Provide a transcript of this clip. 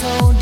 so